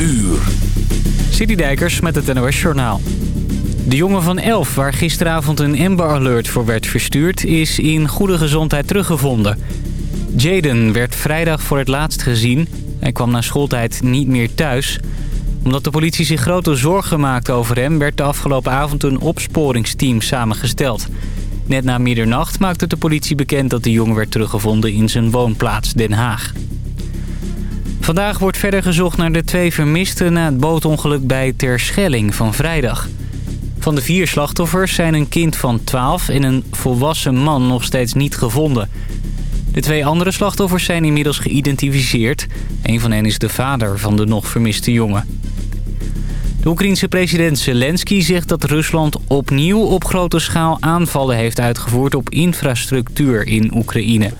uur. Citydijkers met het NOS Journaal. De jongen van 11, waar gisteravond een Amber Alert voor werd verstuurd... is in goede gezondheid teruggevonden. Jaden werd vrijdag voor het laatst gezien. Hij kwam na schooltijd niet meer thuis. Omdat de politie zich grote zorgen maakte over hem... werd de afgelopen avond een opsporingsteam samengesteld. Net na middernacht maakte de politie bekend dat de jongen werd teruggevonden... in zijn woonplaats Den Haag. Vandaag wordt verder gezocht naar de twee vermisten na het bootongeluk bij Terschelling van vrijdag. Van de vier slachtoffers zijn een kind van 12 en een volwassen man nog steeds niet gevonden. De twee andere slachtoffers zijn inmiddels geïdentificeerd. Een van hen is de vader van de nog vermiste jongen. De Oekraïense president Zelensky zegt dat Rusland opnieuw op grote schaal aanvallen heeft uitgevoerd op infrastructuur in Oekraïne.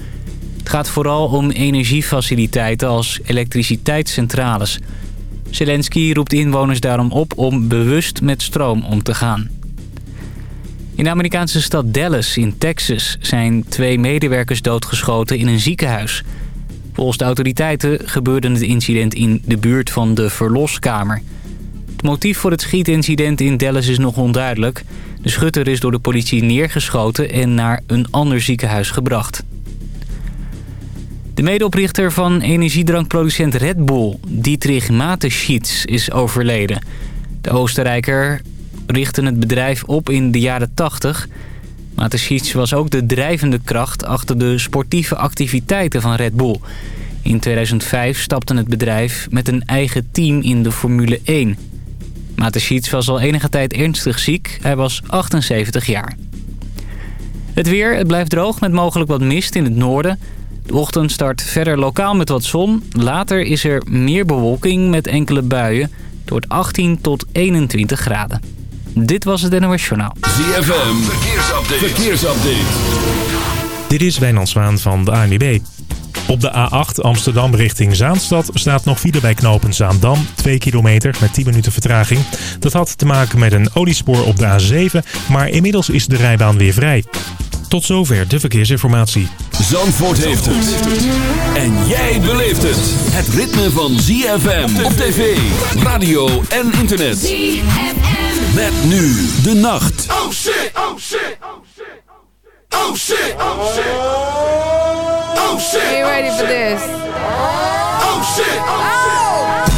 Het gaat vooral om energiefaciliteiten als elektriciteitscentrales. Zelensky roept inwoners daarom op om bewust met stroom om te gaan. In de Amerikaanse stad Dallas in Texas zijn twee medewerkers doodgeschoten in een ziekenhuis. Volgens de autoriteiten gebeurde het incident in de buurt van de verloskamer. Het motief voor het schietincident in Dallas is nog onduidelijk. De schutter is door de politie neergeschoten en naar een ander ziekenhuis gebracht. De medeoprichter van energiedrankproducent Red Bull, Dietrich Mateschitz, is overleden. De Oostenrijker richtte het bedrijf op in de jaren 80. Mateschitz was ook de drijvende kracht achter de sportieve activiteiten van Red Bull. In 2005 stapte het bedrijf met een eigen team in de Formule 1. Mateschitz was al enige tijd ernstig ziek. Hij was 78 jaar. Het weer, het blijft droog met mogelijk wat mist in het noorden. De ochtend start verder lokaal met wat zon. Later is er meer bewolking met enkele buien. Door 18 tot 21 graden. Dit was het NOS Journaal. ZFM, verkeersupdate. verkeersupdate. Dit is Wijnand Zwaan van de ANWB. Op de A8 Amsterdam richting Zaanstad staat nog file bij knopen Zaandam. 2 kilometer met 10 minuten vertraging. Dat had te maken met een oliespoor op de A7, maar inmiddels is de rijbaan weer vrij. Tot zover de verkeersinformatie. Zandvoort heeft het. En jij beleeft het. Het ritme van ZFM op tv, radio en internet. ZFM. Met nu de nacht. Oh shit, oh shit, oh shit. Oh shit, oh shit. Oh shit. Are you ready for this? Oh shit, oh shit. It's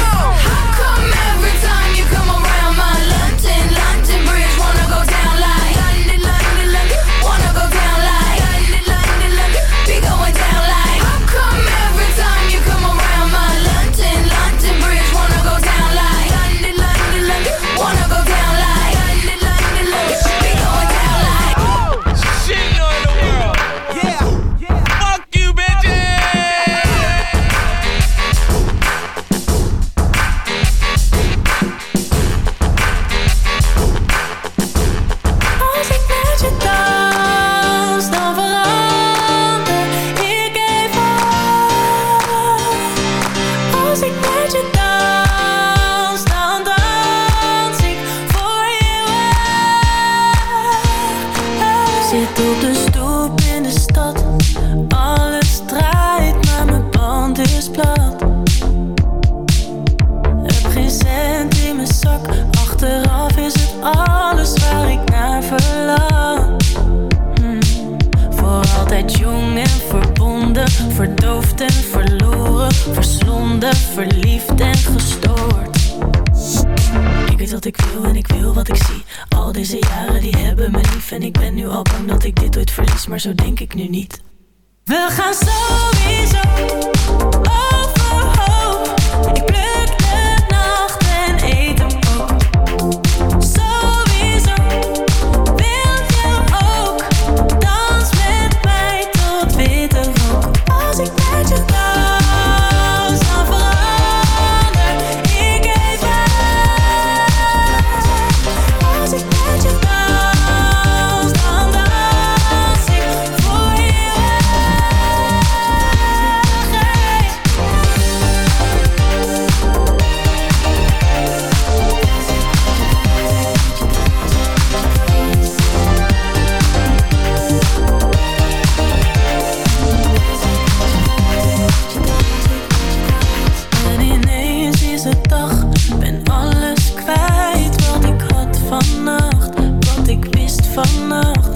Vannacht.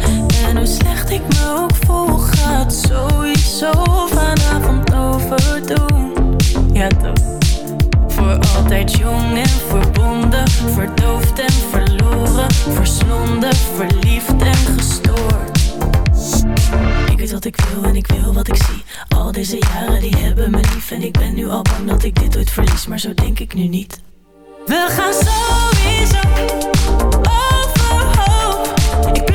En hoe slecht ik me ook voel, gaat sowieso vanavond overdoen. Ja toch. Voor altijd jong en verbonden, verdoofd en verloren, verslonden, verliefd en gestoord. Ik weet wat ik wil en ik wil wat ik zie. Al deze jaren die hebben me lief en ik ben nu al bang dat ik dit ooit verlies, maar zo denk ik nu niet. We gaan sowieso overhoop. Ik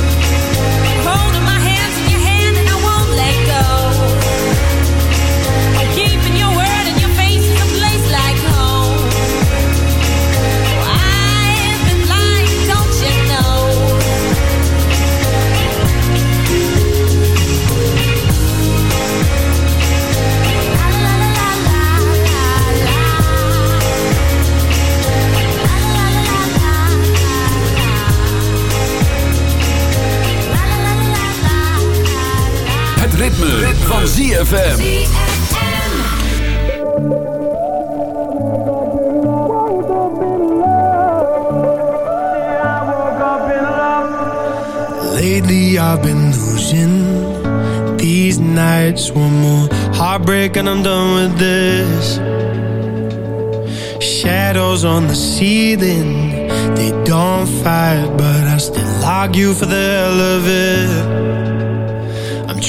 Het ritme, van ZFM. Lately I've been losing these nights. One more heartbreak and I'm done with this. Shadows on the ceiling, they don't fight, but I still argue for the hell of it.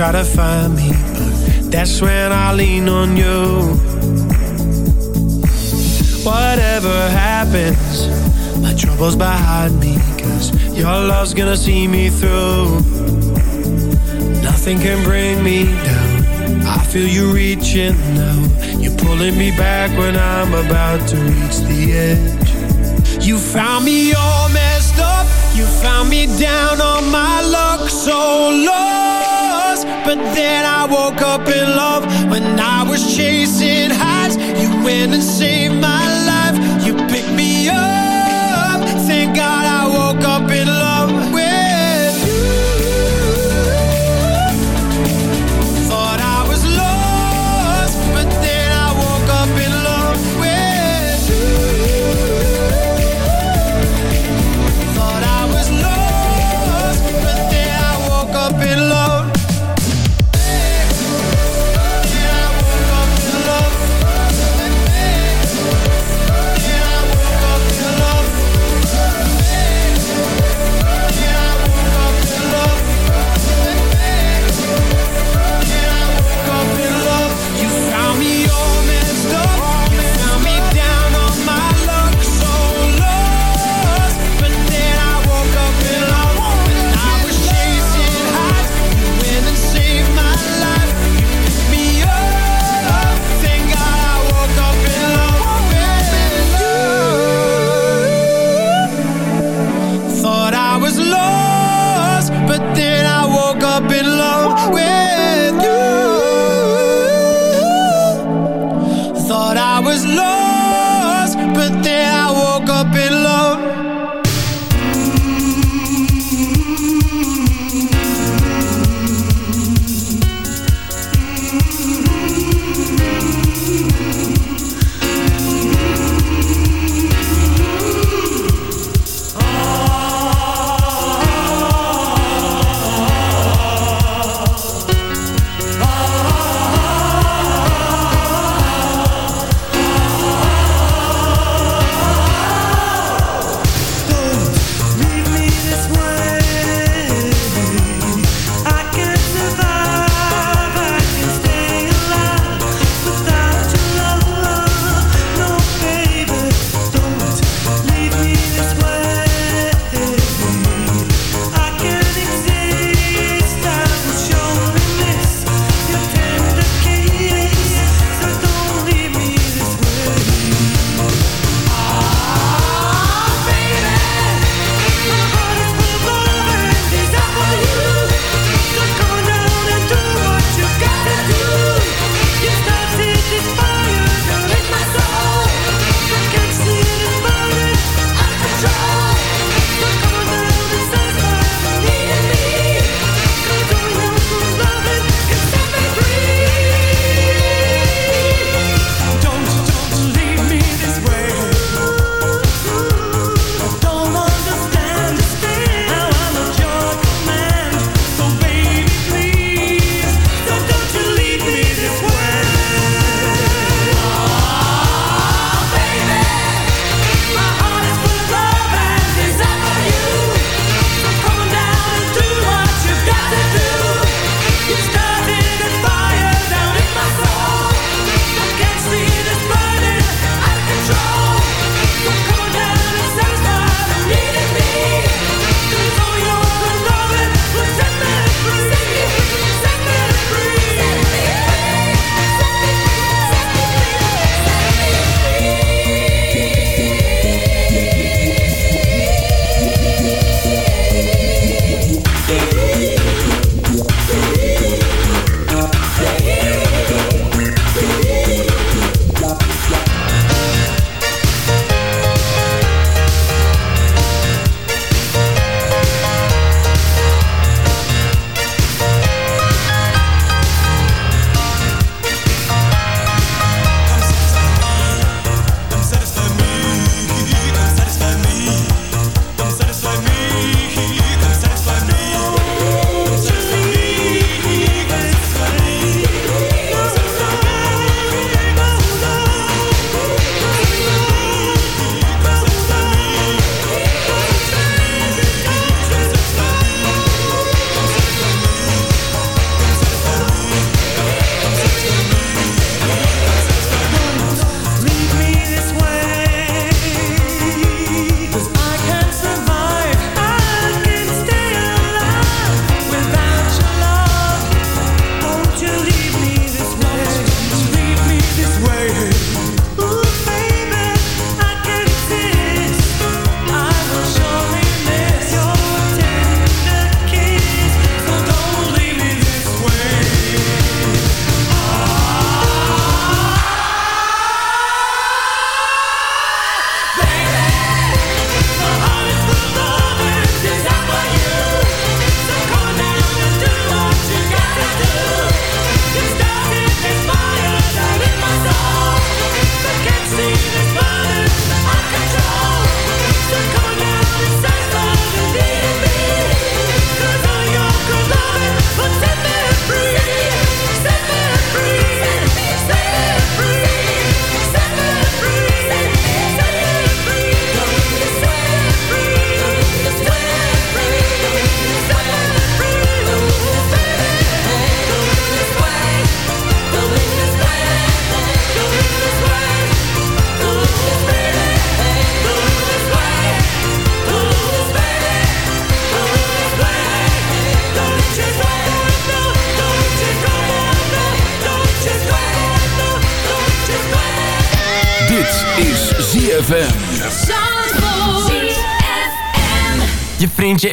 try to find me. But that's when I lean on you. Whatever happens, my troubles behind me. Cause your love's gonna see me through. Nothing can bring me down. I feel you reaching now. You're pulling me back when I'm about to reach the edge. You found me all messed up. You found me down on my luck, so lost. But then I woke up in love when I was chasing highs. You went and saved my life.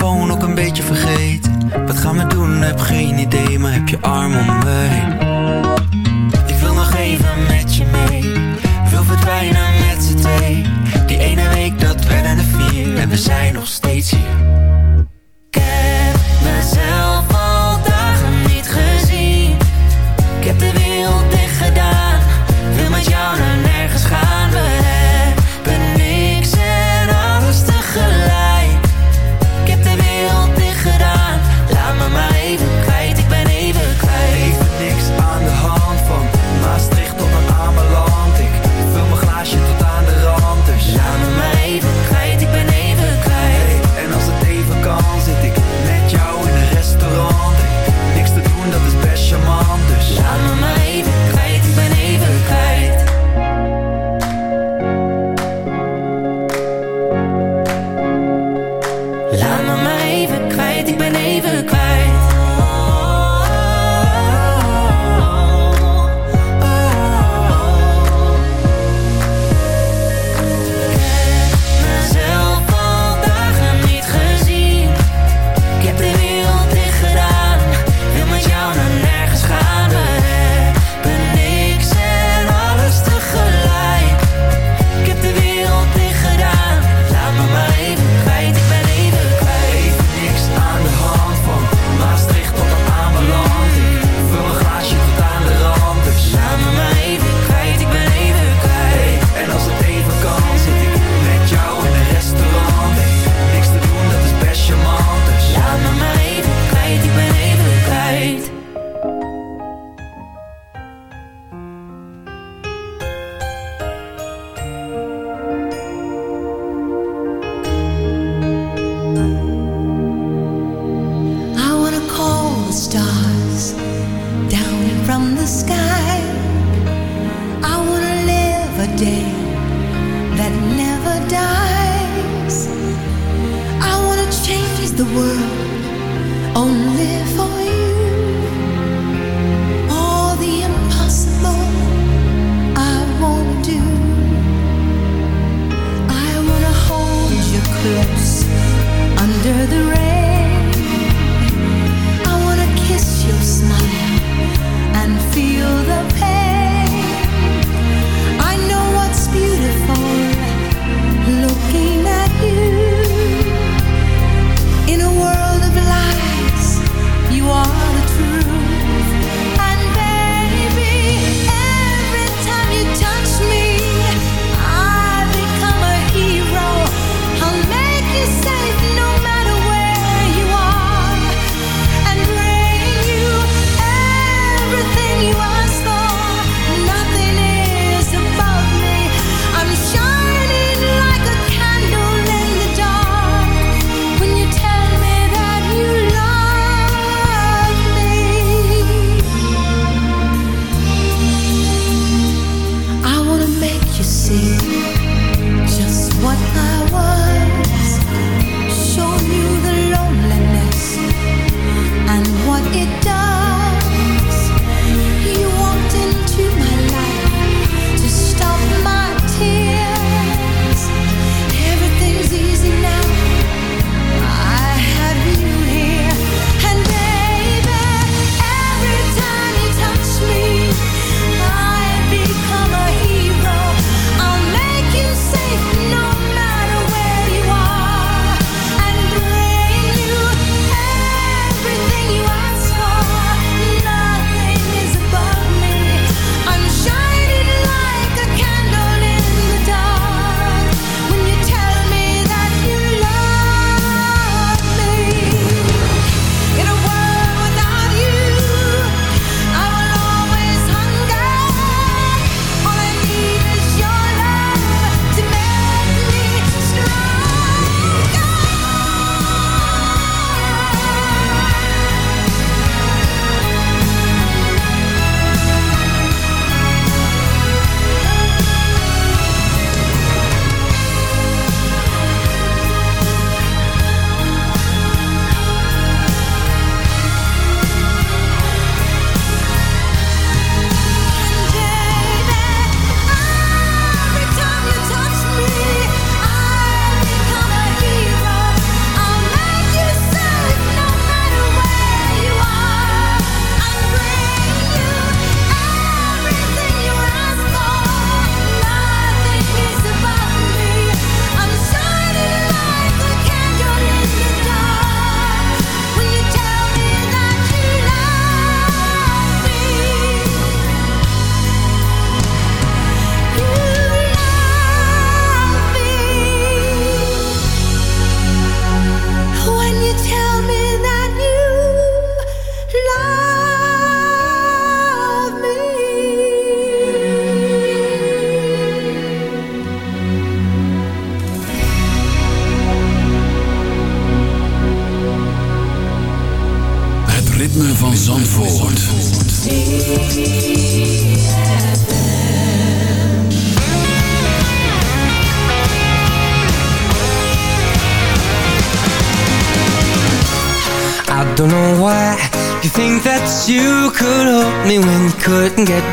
Ik telefoon ook een beetje vergeten. Wat gaan we doen? Heb geen idee, maar heb je arm om me heen. Ik wil nog even met je mee. Wil verdwijnen met z'n twee. Die ene week dat werden er vier en we zijn nog steeds.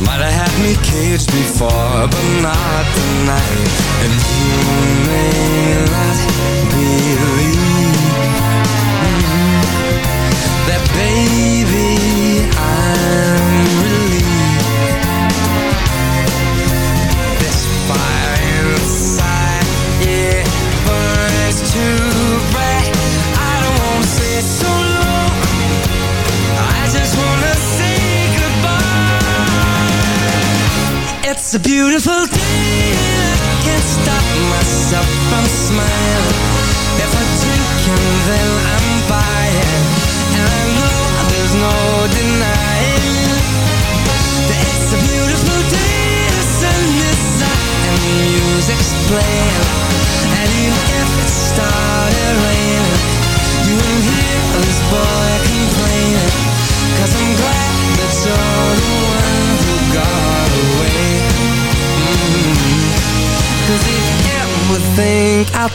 You might have had me caged before But not tonight. And you may not believe That baby I'm relieved. This fire inside, yeah burns too bright I don't wanna stay so It's a beautiful day. And I can't stop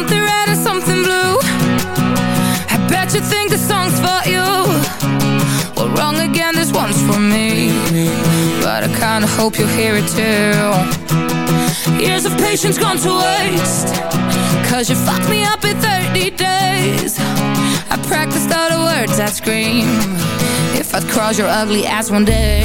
Something red and something blue. I bet you think the song's for you. Well, wrong again, this one's for me. But I kinda hope you'll hear it too. Years of patience gone to waste. Cause you fucked me up in 30 days. I practiced all the words I'd scream. If I'd cross your ugly ass one day.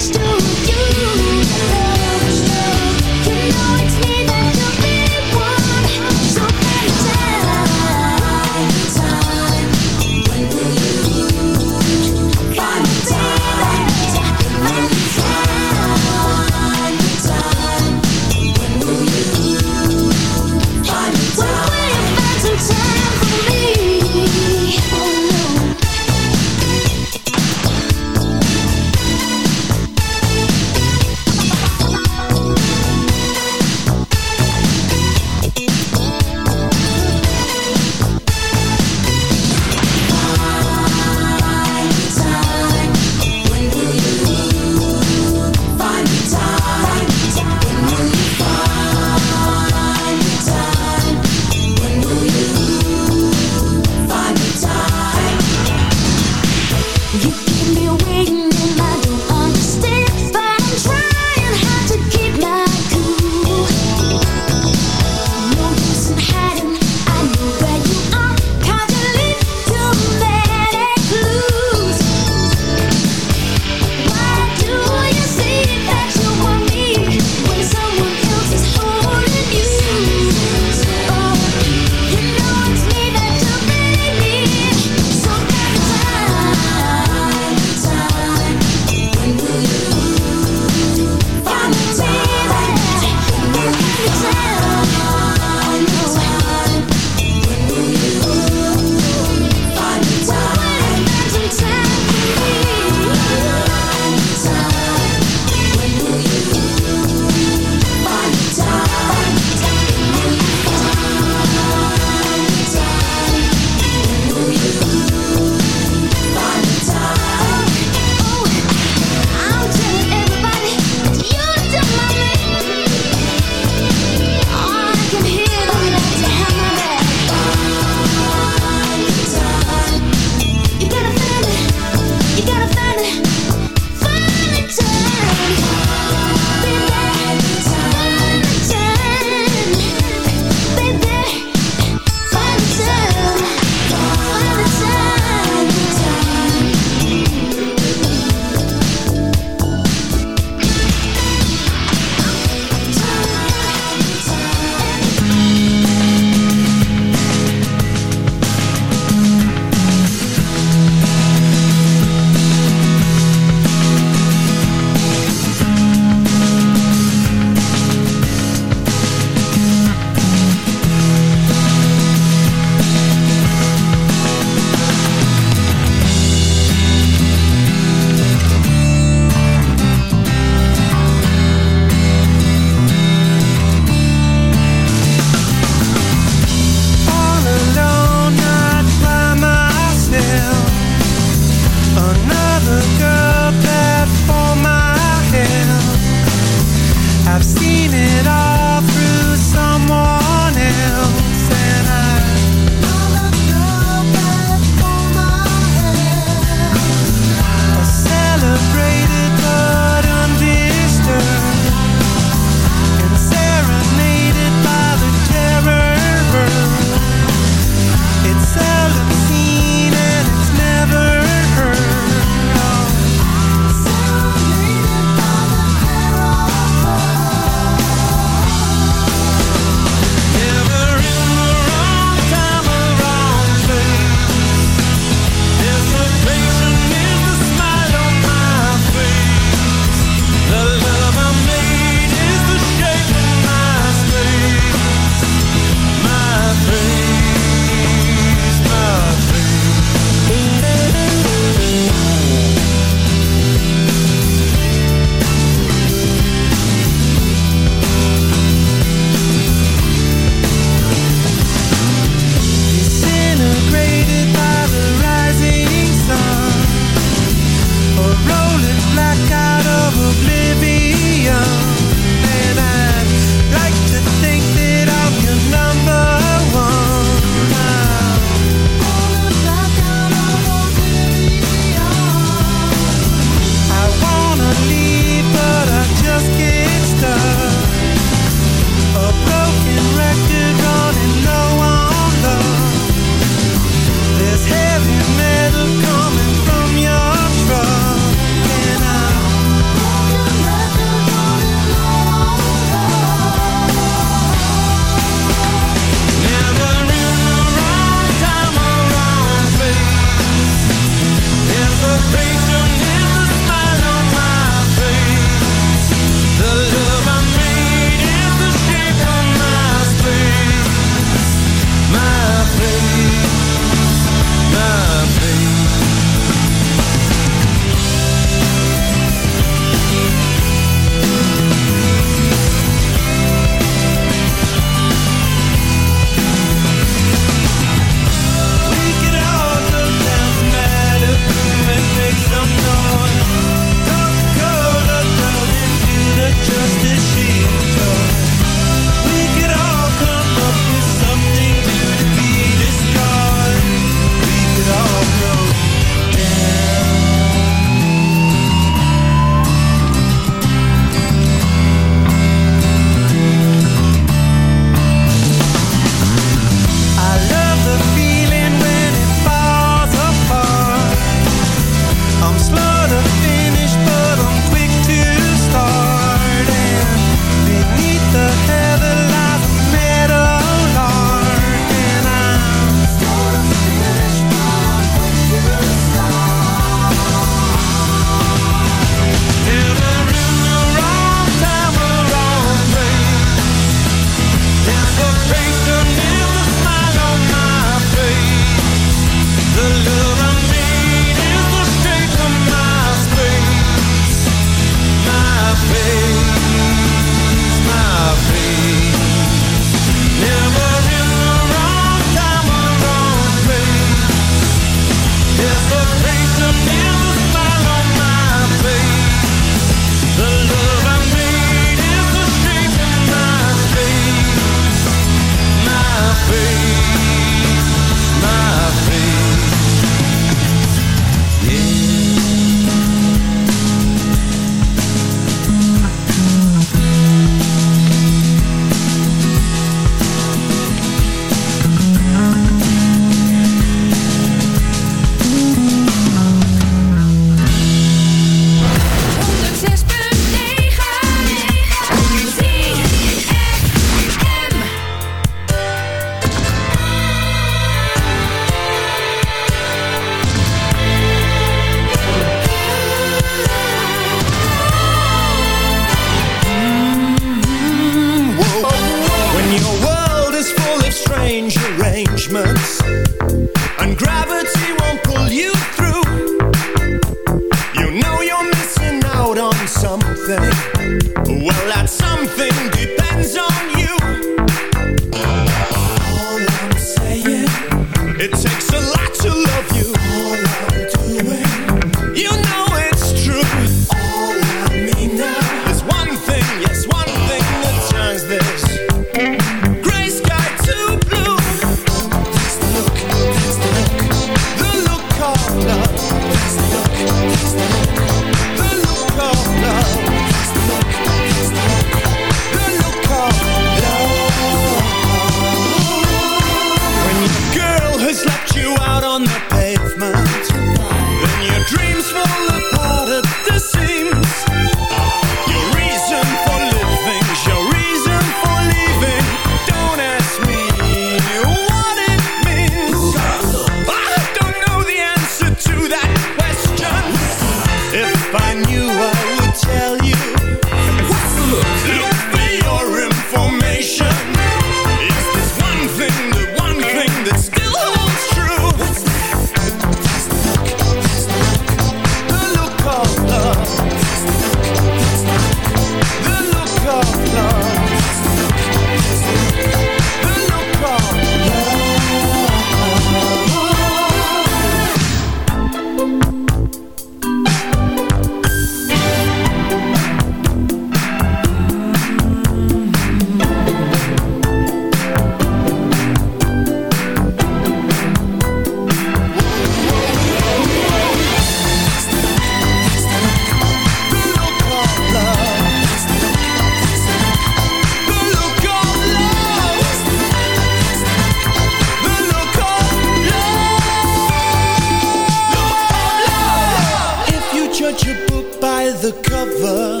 the cover.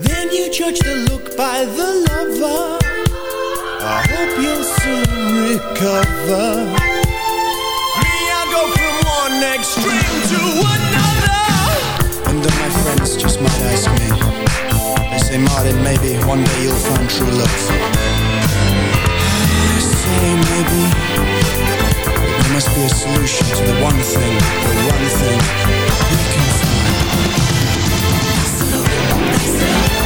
Then you judge the look by the lover. I hope you'll soon recover. Me, I go from one extreme to another. And then my friends just might ask me. They say, Martin, maybe one day you'll find true love. I say, maybe There must be a solution to the one thing The one thing you can find. Music.